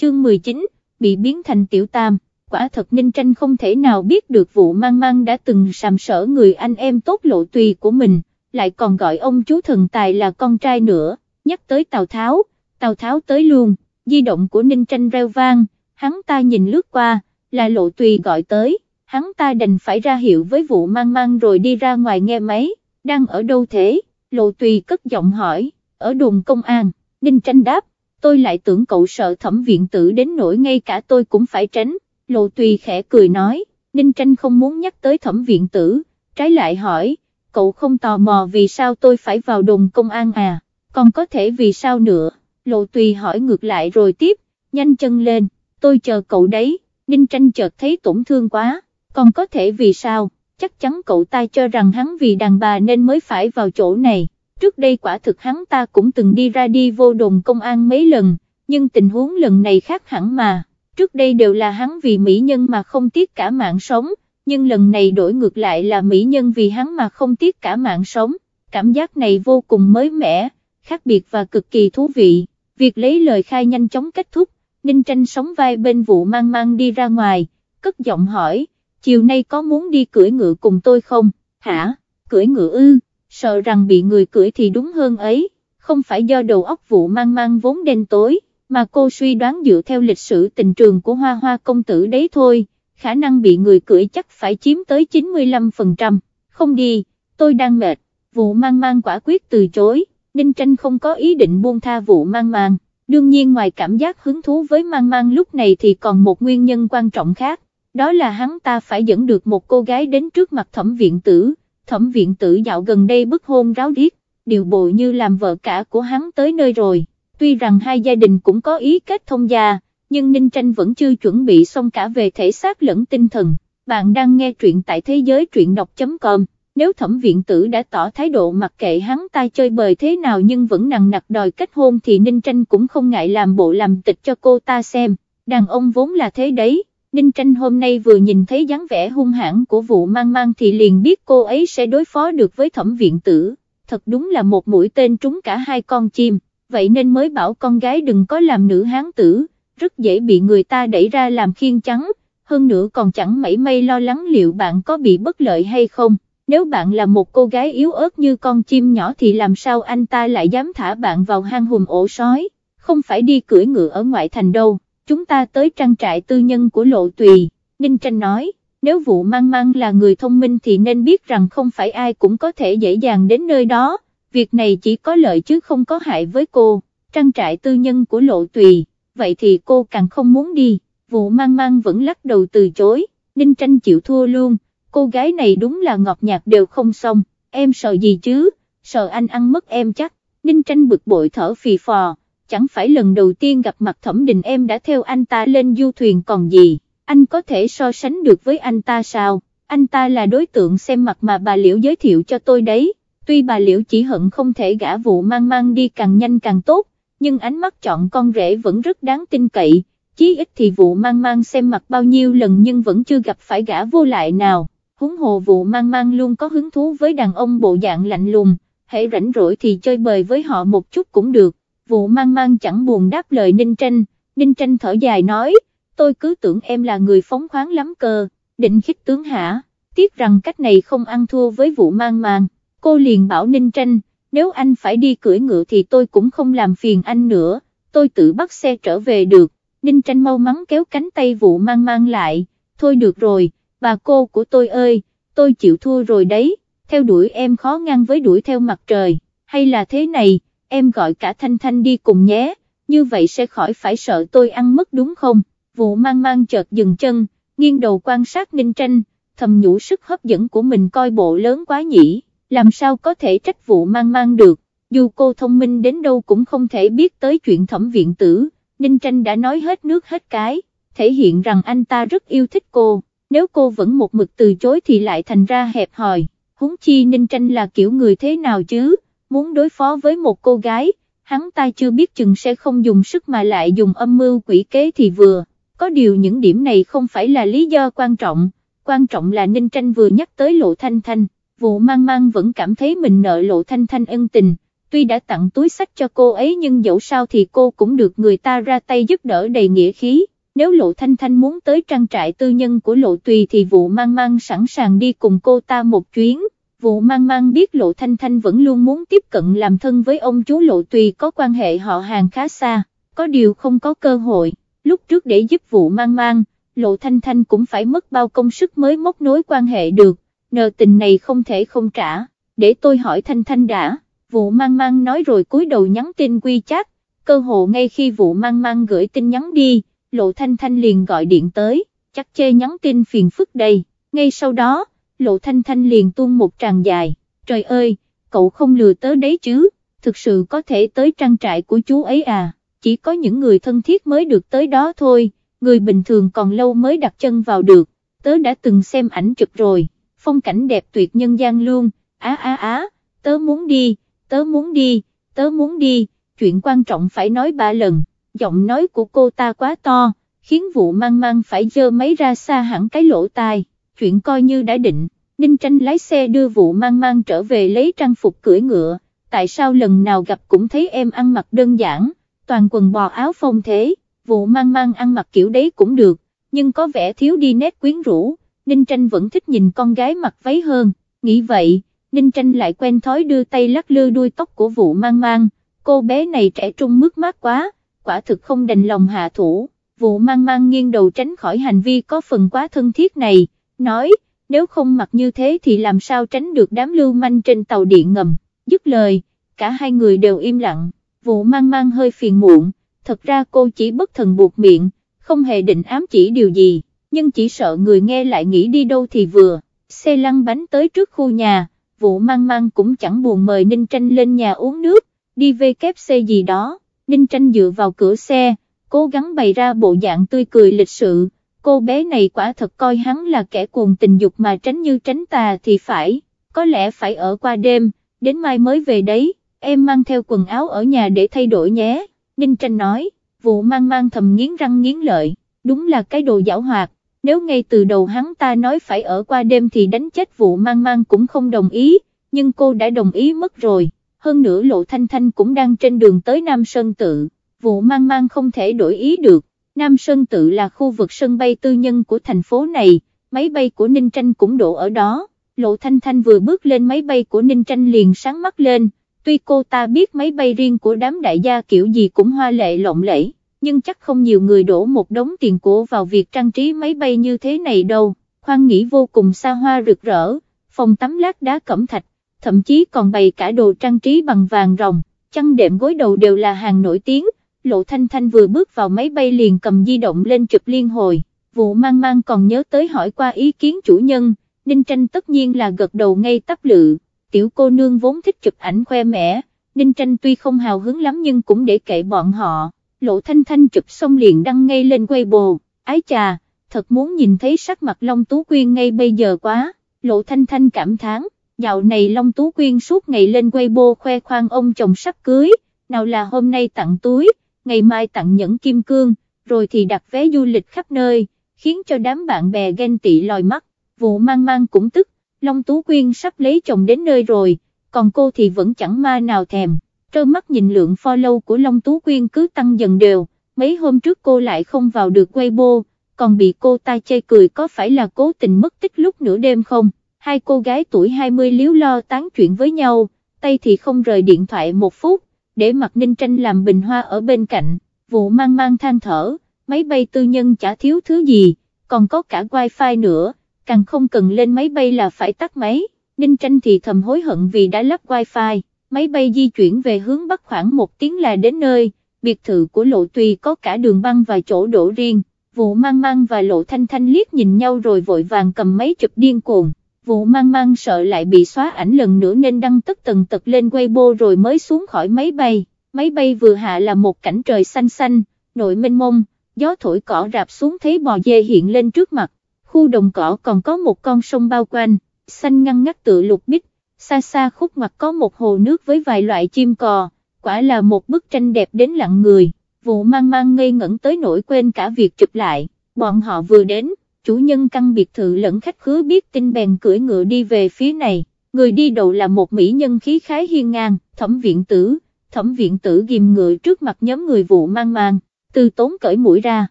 chương 19, bị biến thành tiểu tam, quả thật Ninh Tranh không thể nào biết được vụ mang mang đã từng sàm sở người anh em tốt lộ tùy của mình, lại còn gọi ông chú thần tài là con trai nữa, nhắc tới Tào Tháo, Tào Tháo tới luôn, di động của Ninh Tranh reo vang, hắn ta nhìn lướt qua, là lộ tùy gọi tới, hắn ta đành phải ra hiệu với vụ mang mang rồi đi ra ngoài nghe máy, đang ở đâu thế, lộ tùy cất giọng hỏi, ở đồn công an, Ninh Tranh đáp, tôi lại tưởng cậu sợ thẩm viện tử đến nỗi ngay cả tôi cũng phải tránh, lộ tùy khẽ cười nói, Ninh Tranh không muốn nhắc tới thẩm viện tử, trái lại hỏi, cậu không tò mò vì sao tôi phải vào đồn công an à, còn có thể vì sao nữa, lộ tùy hỏi ngược lại rồi tiếp, nhanh chân lên, tôi chờ cậu đấy, Ninh Tranh chợt thấy tổn thương quá, còn có thể vì sao, chắc chắn cậu ta cho rằng hắn vì đàn bà nên mới phải vào chỗ này trước đây quả thực hắn ta cũng từng đi ra đi vô đồn công an mấy lần, nhưng tình huống lần này khác hẳn mà, trước đây đều là hắn vì mỹ nhân mà không tiếc cả mạng sống, nhưng lần này đổi ngược lại là mỹ nhân vì hắn mà không tiếc cả mạng sống, cảm giác này vô cùng mới mẻ, khác biệt và cực kỳ thú vị, việc lấy lời khai nhanh chóng kết thúc, Ninh Tranh sóng vai bên vụ mang mang đi ra ngoài, cất giọng hỏi, chiều nay có muốn đi cưỡi ngựa cùng tôi không, hả, cưỡi ngựa ư? Sợ rằng bị người cưỡi thì đúng hơn ấy, không phải do đầu óc vụ mang mang vốn đen tối, mà cô suy đoán dựa theo lịch sử tình trường của hoa hoa công tử đấy thôi, khả năng bị người cưỡi chắc phải chiếm tới 95%, không đi, tôi đang mệt, vụ mang mang quả quyết từ chối, Ninh Tranh không có ý định buông tha vụ mang mang, đương nhiên ngoài cảm giác hứng thú với mang mang lúc này thì còn một nguyên nhân quan trọng khác, đó là hắn ta phải dẫn được một cô gái đến trước mặt thẩm viện tử thẩm viện tử dạo gần đây bức hôn ráo riết, điều bộ như làm vợ cả của hắn tới nơi rồi, tuy rằng hai gia đình cũng có ý kết thông gia, nhưng Ninh Tranh vẫn chưa chuẩn bị xong cả về thể xác lẫn tinh thần, bạn đang nghe truyện tại thế giới truyện đọc.com. Nếu thẩm viện tử đã tỏ thái độ mặc kệ hắn ta chơi bời thế nào nhưng vẫn nặng nặc đòi kết hôn thì Ninh Tranh cũng không ngại làm bộ làm tịch cho cô ta xem, đàn ông vốn là thế đấy, Ninh Tranh hôm nay vừa nhìn thấy dáng vẻ hung hãn của vụ mang mang thì liền biết cô ấy sẽ đối phó được với thẩm viện tử, thật đúng là một mũi tên trúng cả hai con chim, vậy nên mới bảo con gái đừng có làm nữ hán tử, rất dễ bị người ta đẩy ra làm khiên trắng, hơn nữa còn chẳng mảy may lo lắng liệu bạn có bị bất lợi hay không, nếu bạn là một cô gái yếu ớt như con chim nhỏ thì làm sao anh ta lại dám thả bạn vào hang hùm ổ sói, không phải đi cưỡi ngựa ở ngoại thành đâu chúng ta tới trang trại tư nhân của lộ tùy, Ninh Tranh nói, nếu vụ mang mang là người thông minh thì nên biết rằng không phải ai cũng có thể dễ dàng đến nơi đó, việc này chỉ có lợi chứ không có hại với cô, trang trại tư nhân của lộ tùy, vậy thì cô càng không muốn đi, vụ mang mang vẫn lắc đầu từ chối, Ninh Tranh chịu thua luôn, cô gái này đúng là ngọt nhạt đều không xong, em sợ gì chứ, sợ anh ăn mất em chắc, Ninh Tranh bực bội thở phì phò chẳng phải lần đầu tiên gặp mặt thẩm đình em đã theo anh ta lên du thuyền còn gì, anh có thể so sánh được với anh ta sao, anh ta là đối tượng xem mặt mà bà Liễu giới thiệu cho tôi đấy, tuy bà Liễu chỉ hận không thể gã vụ mang mang đi càng nhanh càng tốt, nhưng ánh mắt chọn con rể vẫn rất đáng tin cậy, chí ít thì vụ mang mang xem mặt bao nhiêu lần nhưng vẫn chưa gặp phải gã vô lại nào, huống hồ vụ mang mang luôn có hứng thú với đàn ông bộ dạng lạnh lùng, hãy rảnh rỗi thì chơi bời với họ một chút cũng được vụ mang mang chẳng buồn đáp lời Ninh Tranh, Ninh Tranh thở dài nói, tôi cứ tưởng em là người phóng khoáng lắm cơ, định khích tướng hả, tiếc rằng cách này không ăn thua với vụ mang mang, cô liền bảo Ninh Tranh, nếu anh phải đi cưỡi ngựa thì tôi cũng không làm phiền anh nữa, tôi tự bắt xe trở về được, Ninh Tranh mau mắn kéo cánh tay vụ mang mang lại, thôi được rồi, bà cô của tôi ơi, tôi chịu thua rồi đấy, theo đuổi em khó ngăn với đuổi theo mặt trời, hay là thế này, em gọi cả Thanh Thanh đi cùng nhé, như vậy sẽ khỏi phải sợ tôi ăn mất đúng không, vụ mang mang chợt dừng chân, nghiêng đầu quan sát Ninh Tranh, thầm nhủ sức hấp dẫn của mình coi bộ lớn quá nhỉ, làm sao có thể trách vụ mang mang được, dù cô thông minh đến đâu cũng không thể biết tới chuyện thẩm viện tử, Ninh Tranh đã nói hết nước hết cái, thể hiện rằng anh ta rất yêu thích cô, nếu cô vẫn một mực từ chối thì lại thành ra hẹp hòi, huống chi Ninh Tranh là kiểu người thế nào chứ, muốn đối phó với một cô gái, hắn ta chưa biết chừng sẽ không dùng sức mà lại dùng âm mưu quỷ kế thì vừa, có điều những điểm này không phải là lý do quan trọng, quan trọng là Ninh Tranh vừa nhắc tới Lộ Thanh Thanh, vụ mang mang vẫn cảm thấy mình nợ Lộ Thanh Thanh ân tình, tuy đã tặng túi sách cho cô ấy nhưng dẫu sao thì cô cũng được người ta ra tay giúp đỡ đầy nghĩa khí. Nếu Lộ Thanh Thanh muốn tới trang trại tư nhân của Lộ Tùy thì vụ mang mang sẵn sàng đi cùng cô ta một chuyến. Vụ mang mang biết Lộ Thanh Thanh vẫn luôn muốn tiếp cận làm thân với ông chú Lộ Tùy có quan hệ họ hàng khá xa, có điều không có cơ hội. Lúc trước để giúp vụ mang mang, Lộ Thanh Thanh cũng phải mất bao công sức mới móc nối quan hệ được, nợ tình này không thể không trả, để tôi hỏi Thanh Thanh đã, vụ mang mang nói rồi cúi đầu nhắn tin quy chắc, cơ hộ ngay khi vụ mang mang gửi tin nhắn đi, Lộ Thanh Thanh liền gọi điện tới, chắc chê nhắn tin phiền phức đây, ngay sau đó, Lộ Thanh Thanh liền tuôn một tràng dài, trời ơi, cậu không lừa tớ đấy chứ, thực sự có thể tới trang trại của chú ấy à, chỉ có những người thân thiết mới được tới đó thôi, người bình thường còn lâu mới đặt chân vào được, tớ đã từng xem ảnh chụp rồi, phong cảnh đẹp tuyệt nhân gian luôn, á á á, tớ muốn đi, tớ muốn đi, tớ muốn đi, chuyện quan trọng phải nói ba lần, giọng nói của cô ta quá to, khiến vụ mang mang phải dơ máy ra xa hẳn cái lỗ tai, chuyện coi như đã định, Ninh Tranh lái xe đưa vụ mang mang trở về lấy trang phục cưỡi ngựa, tại sao lần nào gặp cũng thấy em ăn mặc đơn giản, toàn quần bò áo phong thế, vụ mang mang ăn mặc kiểu đấy cũng được, nhưng có vẻ thiếu đi nét quyến rũ, Ninh Tranh vẫn thích nhìn con gái mặc váy hơn, nghĩ vậy, Ninh Tranh lại quen thói đưa tay lắc lư đuôi tóc của vụ mang mang, cô bé này trẻ trung mướt mát quá, quả thực không đành lòng hạ thủ, vụ mang mang nghiêng đầu tránh khỏi hành vi có phần quá thân thiết này, nói, nếu không mặc như thế thì làm sao tránh được đám lưu manh trên tàu điện ngầm, dứt lời, cả hai người đều im lặng, vụ mang mang hơi phiền muộn, thật ra cô chỉ bất thần buộc miệng, không hề định ám chỉ điều gì, nhưng chỉ sợ người nghe lại nghĩ đi đâu thì vừa, xe lăn bánh tới trước khu nhà, vụ mang mang cũng chẳng buồn mời Ninh Tranh lên nhà uống nước, đi về kép xe gì đó, Ninh Tranh dựa vào cửa xe, cố gắng bày ra bộ dạng tươi cười lịch sự, cô bé này quả thật coi hắn là kẻ cuồng tình dục mà tránh như tránh tà thì phải, có lẽ phải ở qua đêm, đến mai mới về đấy, em mang theo quần áo ở nhà để thay đổi nhé, Ninh Tranh nói, vụ mang mang thầm nghiến răng nghiến lợi, đúng là cái đồ giảo hoạt, nếu ngay từ đầu hắn ta nói phải ở qua đêm thì đánh chết vụ mang mang cũng không đồng ý, nhưng cô đã đồng ý mất rồi, hơn nữa Lộ Thanh Thanh cũng đang trên đường tới Nam Sơn Tự, vụ mang mang không thể đổi ý được, Nam Sơn Tự là khu vực sân bay tư nhân của thành phố này, máy bay của Ninh Tranh cũng đổ ở đó, Lộ Thanh Thanh vừa bước lên máy bay của Ninh Tranh liền sáng mắt lên, tuy cô ta biết máy bay riêng của đám đại gia kiểu gì cũng hoa lệ lộng lẫy nhưng chắc không nhiều người đổ một đống tiền cổ vào việc trang trí máy bay như thế này đâu, khoan nghĩ vô cùng xa hoa rực rỡ, phòng tắm lát đá cẩm thạch, thậm chí còn bày cả đồ trang trí bằng vàng rồng, chăn đệm gối đầu đều là hàng nổi tiếng, Lộ Thanh Thanh vừa bước vào máy bay liền cầm di động lên chụp liên hồi, vụ mang mang còn nhớ tới hỏi qua ý kiến chủ nhân, Ninh Tranh tất nhiên là gật đầu ngay tắp lự, tiểu cô nương vốn thích chụp ảnh khoe mẽ, Ninh Tranh tuy không hào hứng lắm nhưng cũng để kệ bọn họ. Lộ Thanh Thanh chụp xong liền đăng ngay lên Weibo, ái chà, thật muốn nhìn thấy sắc mặt Long Tú Quyên ngay bây giờ quá, Lộ Thanh Thanh cảm thán, dạo này Long Tú Quyên suốt ngày lên Weibo khoe khoang ông chồng sắp cưới, nào là hôm nay tặng túi, ngày mai tặng nhẫn kim cương, rồi thì đặt vé du lịch khắp nơi, khiến cho đám bạn bè ghen tị lòi mắt, vụ mang mang cũng tức, Long Tú Quyên sắp lấy chồng đến nơi rồi, còn cô thì vẫn chẳng ma nào thèm trơ mắt nhìn lượng follow của Long Tú Quyên cứ tăng dần đều, mấy hôm trước cô lại không vào được Weibo, còn bị cô ta chê cười có phải là cố tình mất tích lúc nửa đêm không, hai cô gái tuổi 20 liếu lo tán chuyện với nhau, tay thì không rời điện thoại một phút, để mặt Ninh Tranh làm bình hoa ở bên cạnh, vụ mang mang than thở, máy bay tư nhân chả thiếu thứ gì, còn có cả wifi nữa, càng không cần lên máy bay là phải tắt máy, Ninh Tranh thì thầm hối hận vì đã lắp wifi máy bay di chuyển về hướng Bắc khoảng một tiếng là đến nơi, biệt thự của Lộ Tùy có cả đường băng và chỗ đổ riêng, vụ mang mang và Lộ Thanh Thanh liếc nhìn nhau rồi vội vàng cầm máy chụp điên cuồng, vụ mang mang sợ lại bị xóa ảnh lần nữa nên đăng tất tần tật lên Weibo rồi mới xuống khỏi máy bay, máy bay vừa hạ là một cảnh trời xanh xanh, nội mênh mông, gió thổi cỏ rạp xuống thấy bò dê hiện lên trước mặt, khu đồng cỏ còn có một con sông bao quanh, xanh ngăn ngắt tự lục bích, xa xa khúc mặt có một hồ nước với vài loại chim cò, quả là một bức tranh đẹp đến lặng người, vụ mang mang ngây ngẩn tới nỗi quên cả việc chụp lại, bọn họ vừa đến, chủ nhân căn biệt thự lẫn khách khứa biết tin bèn cưỡi ngựa đi về phía này, người đi đầu là một mỹ nhân khí khái hiên ngang, thẩm viện tử, thẩm viện tử ghim ngựa trước mặt nhóm người vụ mang mang, từ tốn cởi mũi ra,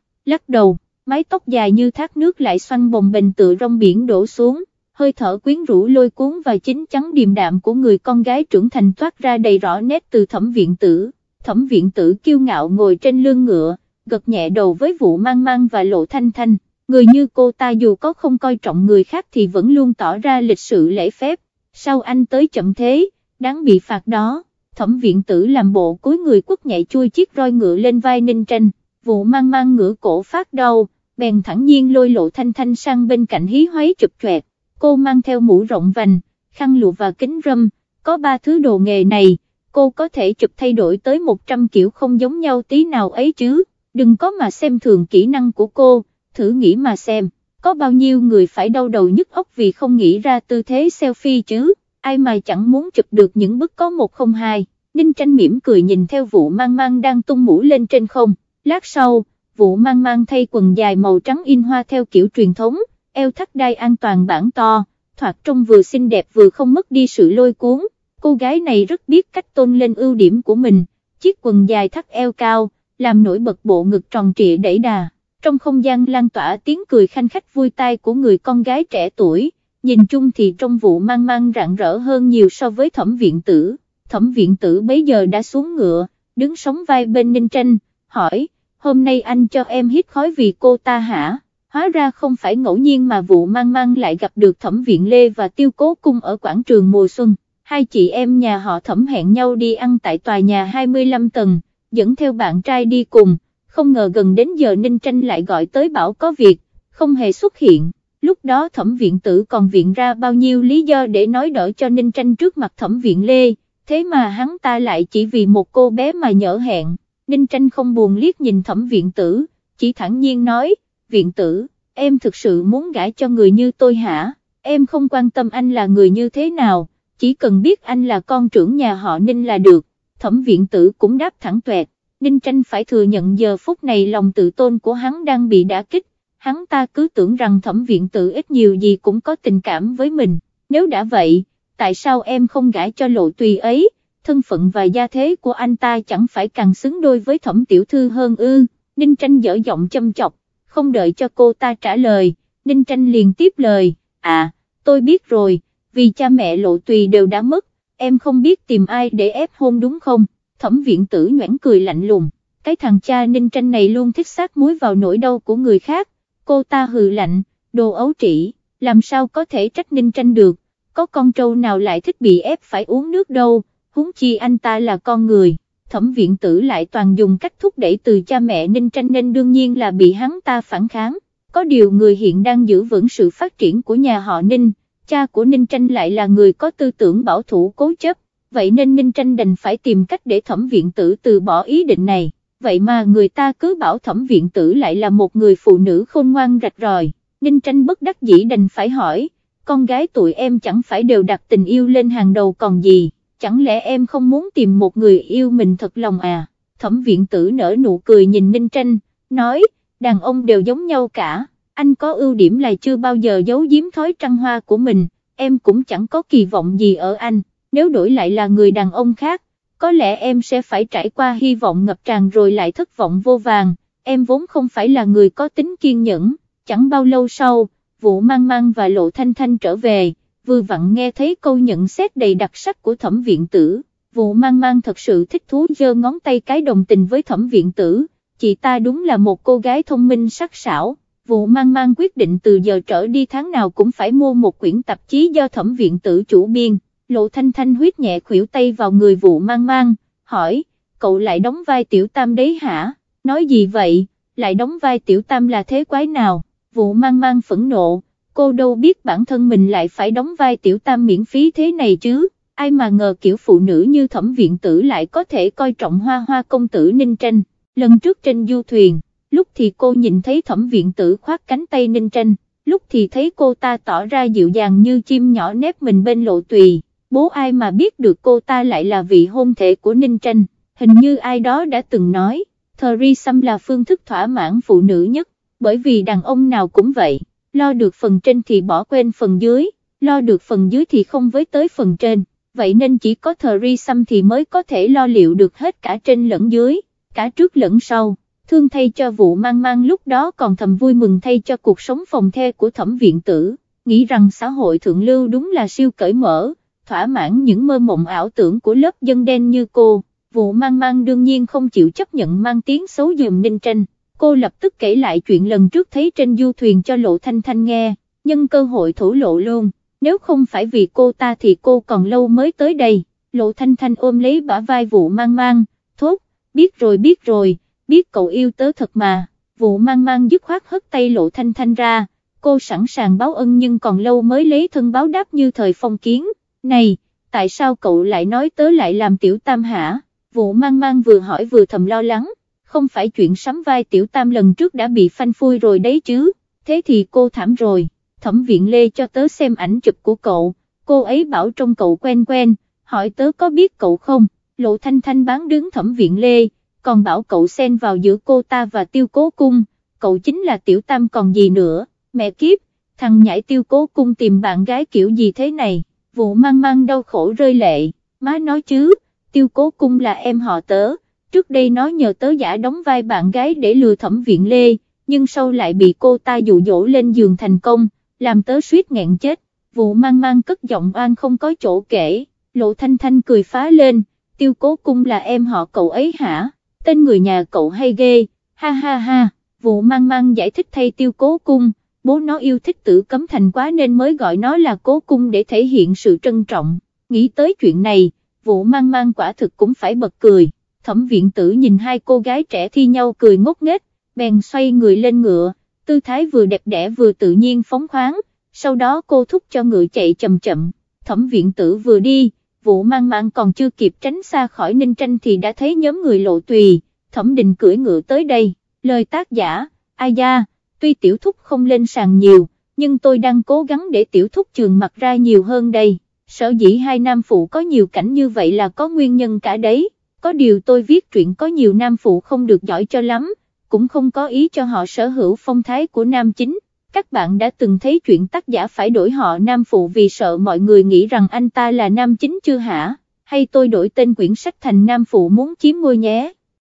lắc đầu, mái tóc dài như thác nước lại xoăn bồng bềnh tựa rong biển đổ xuống, hơi thở quyến rũ lôi cuốn và chính chắn điềm đạm của người con gái trưởng thành thoát ra đầy rõ nét từ thẩm viện tử, thẩm viện tử kiêu ngạo ngồi trên lưng ngựa, gật nhẹ đầu với vụ mang mang và lộ thanh thanh, người như cô ta dù có không coi trọng người khác thì vẫn luôn tỏ ra lịch sự lễ phép, sao anh tới chậm thế, đáng bị phạt đó, thẩm viện tử làm bộ cúi người quất nhảy chui chiếc roi ngựa lên vai ninh tranh, vụ mang mang ngựa cổ phát đau, bèn thẳng nhiên lôi lộ thanh thanh sang bên cạnh hí hoáy chụp choẹt, cô mang theo mũ rộng vành, khăn lụa và kính râm, có ba thứ đồ nghề này, cô có thể chụp thay đổi tới 100 kiểu không giống nhau tí nào ấy chứ, đừng có mà xem thường kỹ năng của cô, thử nghĩ mà xem, có bao nhiêu người phải đau đầu nhức óc vì không nghĩ ra tư thế selfie chứ, ai mà chẳng muốn chụp được những bức có một không hai, Ninh tranh mỉm cười nhìn theo vụ mang mang đang tung mũ lên trên không, lát sau, vụ mang mang thay quần dài màu trắng in hoa theo kiểu truyền thống, eo thắt đai an toàn bản to, thoạt trông vừa xinh đẹp vừa không mất đi sự lôi cuốn, cô gái này rất biết cách tôn lên ưu điểm của mình, chiếc quần dài thắt eo cao, làm nổi bật bộ ngực tròn trịa đẩy đà, trong không gian lan tỏa tiếng cười khanh khách vui tai của người con gái trẻ tuổi, nhìn chung thì trong vụ mang mang rạng rỡ hơn nhiều so với thẩm viện tử, thẩm viện tử bấy giờ đã xuống ngựa, đứng sóng vai bên ninh tranh, hỏi, hôm nay anh cho em hít khói vì cô ta hả? Hóa ra không phải ngẫu nhiên mà vụ mang mang lại gặp được thẩm viện Lê và tiêu cố cung ở quảng trường mùa xuân, hai chị em nhà họ thẩm hẹn nhau đi ăn tại tòa nhà 25 tầng, dẫn theo bạn trai đi cùng, không ngờ gần đến giờ Ninh Tranh lại gọi tới bảo có việc, không hề xuất hiện, lúc đó thẩm viện tử còn viện ra bao nhiêu lý do để nói đỡ cho Ninh Tranh trước mặt thẩm viện Lê, thế mà hắn ta lại chỉ vì một cô bé mà nhỡ hẹn. Ninh Tranh không buồn liếc nhìn thẩm viện tử, chỉ thẳng nhiên nói, viện tử, em thực sự muốn gả cho người như tôi hả, em không quan tâm anh là người như thế nào, chỉ cần biết anh là con trưởng nhà họ Ninh là được, thẩm viện tử cũng đáp thẳng tuẹt, Ninh Tranh phải thừa nhận giờ phút này lòng tự tôn của hắn đang bị đả kích, hắn ta cứ tưởng rằng thẩm viện tử ít nhiều gì cũng có tình cảm với mình, nếu đã vậy, tại sao em không gãi cho lộ tùy ấy? thân phận và gia thế của anh ta chẳng phải càng xứng đôi với thẩm tiểu thư hơn ư, Ninh Tranh dở giọng châm chọc, không đợi cho cô ta trả lời, Ninh Tranh liền tiếp lời, à, tôi biết rồi, vì cha mẹ lộ tùy đều đã mất, em không biết tìm ai để ép hôn đúng không, thẩm viện tử nhoảng cười lạnh lùng, cái thằng cha Ninh Tranh này luôn thích sát muối vào nỗi đau của người khác, cô ta hừ lạnh, đồ ấu trĩ, làm sao có thể trách Ninh Tranh được, có con trâu nào lại thích bị ép phải uống nước đâu? Huống chi anh ta là con người, thẩm viện tử lại toàn dùng cách thúc đẩy từ cha mẹ Ninh Tranh nên đương nhiên là bị hắn ta phản kháng, có điều người hiện đang giữ vững sự phát triển của nhà họ Ninh, cha của Ninh Tranh lại là người có tư tưởng bảo thủ cố chấp, vậy nên Ninh Tranh đành phải tìm cách để thẩm viện tử từ bỏ ý định này, vậy mà người ta cứ bảo thẩm viện tử lại là một người phụ nữ khôn ngoan rạch ròi, Ninh Tranh bất đắc dĩ đành phải hỏi, con gái tụi em chẳng phải đều đặt tình yêu lên hàng đầu còn gì? Chẳng lẽ em không muốn tìm một người yêu mình thật lòng à, thẩm viện tử nở nụ cười nhìn Ninh Tranh, nói, đàn ông đều giống nhau cả, anh có ưu điểm là chưa bao giờ giấu giếm thói trăng hoa của mình, em cũng chẳng có kỳ vọng gì ở anh, nếu đổi lại là người đàn ông khác, có lẽ em sẽ phải trải qua hy vọng ngập tràn rồi lại thất vọng vô vàng, em vốn không phải là người có tính kiên nhẫn, chẳng bao lâu sau, vụ mang mang và lộ thanh thanh trở về vừa vặn nghe thấy câu nhận xét đầy đặc sắc của thẩm viện tử, vụ mang mang thật sự thích thú giơ ngón tay cái đồng tình với thẩm viện tử, chị ta đúng là một cô gái thông minh sắc sảo, vụ mang mang quyết định từ giờ trở đi tháng nào cũng phải mua một quyển tạp chí do thẩm viện tử chủ biên, lộ thanh thanh huyết nhẹ khuỷu tay vào người vụ mang mang, hỏi, cậu lại đóng vai tiểu tam đấy hả, nói gì vậy, lại đóng vai tiểu tam là thế quái nào, vụ mang mang phẫn nộ, cô đâu biết bản thân mình lại phải đóng vai tiểu tam miễn phí thế này chứ, ai mà ngờ kiểu phụ nữ như thẩm viện tử lại có thể coi trọng hoa hoa công tử ninh tranh, lần trước trên du thuyền, lúc thì cô nhìn thấy thẩm viện tử khoác cánh tay ninh tranh, lúc thì thấy cô ta tỏ ra dịu dàng như chim nhỏ nép mình bên lộ tùy, bố ai mà biết được cô ta lại là vị hôn thể của ninh tranh, hình như ai đó đã từng nói, threesome là phương thức thỏa mãn phụ nữ nhất, bởi vì đàn ông nào cũng vậy lo được phần trên thì bỏ quên phần dưới, lo được phần dưới thì không với tới phần trên, vậy nên chỉ có thờ ri xăm thì mới có thể lo liệu được hết cả trên lẫn dưới, cả trước lẫn sau. Thương thay cho vụ mang mang lúc đó còn thầm vui mừng thay cho cuộc sống phòng the của thẩm viện tử, nghĩ rằng xã hội thượng lưu đúng là siêu cởi mở, thỏa mãn những mơ mộng ảo tưởng của lớp dân đen như cô, vụ mang mang đương nhiên không chịu chấp nhận mang tiếng xấu dùm Ninh Tranh, cô lập tức kể lại chuyện lần trước thấy trên du thuyền cho Lộ Thanh Thanh nghe, nhân cơ hội thổ lộ luôn, nếu không phải vì cô ta thì cô còn lâu mới tới đây, Lộ Thanh Thanh ôm lấy bả vai vụ mang mang, thốt, biết rồi biết rồi, biết cậu yêu tớ thật mà, vụ mang mang dứt khoát hất tay Lộ Thanh Thanh ra, cô sẵn sàng báo ân nhưng còn lâu mới lấy thân báo đáp như thời phong kiến này, tại sao cậu lại nói tớ lại làm tiểu tam hả, vụ mang mang vừa hỏi vừa thầm lo lắng, không phải chuyện sắm vai tiểu tam lần trước đã bị phanh phui rồi đấy chứ, thế thì cô thảm rồi, thẩm viện lê cho tớ xem ảnh chụp của cậu, cô ấy bảo trong cậu quen quen, hỏi tớ có biết cậu không, lộ thanh thanh bán đứng thẩm viện lê, còn bảo cậu xen vào giữa cô ta và tiêu cố cung, cậu chính là tiểu tam còn gì nữa, mẹ kiếp, thằng nhãi tiêu cố cung tìm bạn gái kiểu gì thế này? Vụ mang mang đau khổ rơi lệ, má nói chứ, tiêu cố cung là em họ tớ, trước đây nó nhờ tớ giả đóng vai bạn gái để lừa thẩm viện lê, nhưng sau lại bị cô ta dụ dỗ lên giường thành công, làm tớ suýt nghẹn chết, vụ mang mang cất giọng oan không có chỗ kể, lộ thanh thanh cười phá lên, tiêu cố cung là em họ cậu ấy hả, tên người nhà cậu hay ghê, ha ha ha, vụ mang mang giải thích thay tiêu cố cung, bố nó yêu thích tử cấm thành quá nên mới gọi nó là cố cung để thể hiện sự trân trọng, nghĩ tới chuyện này, vụ mang mang quả thực cũng phải bật cười, thẩm viện tử nhìn hai cô gái trẻ thi nhau cười ngốc nghếch, bèn xoay người lên ngựa, tư thái vừa đẹp đẽ vừa tự nhiên phóng khoáng, sau đó cô thúc cho ngựa chạy chậm chậm, thẩm viện tử vừa đi, vụ mang mang còn chưa kịp tránh xa khỏi ninh tranh thì đã thấy nhóm người lộ tùy, thẩm định cưỡi ngựa tới đây, lời tác giả, ai da tuy tiểu thúc không lên sàn nhiều, nhưng tôi đang cố gắng để tiểu thúc trường mặt ra nhiều hơn đây, sở dĩ hai nam phụ có nhiều cảnh như vậy là có nguyên nhân cả đấy, có điều tôi viết truyện có nhiều nam phụ không được giỏi cho lắm, cũng không có ý cho họ sở hữu phong thái của nam chính. Các bạn đã từng thấy chuyện tác giả phải đổi họ nam phụ vì sợ mọi người nghĩ rằng anh ta là nam chính chưa hả, hay tôi đổi tên quyển sách thành nam phụ muốn chiếm ngôi nhé.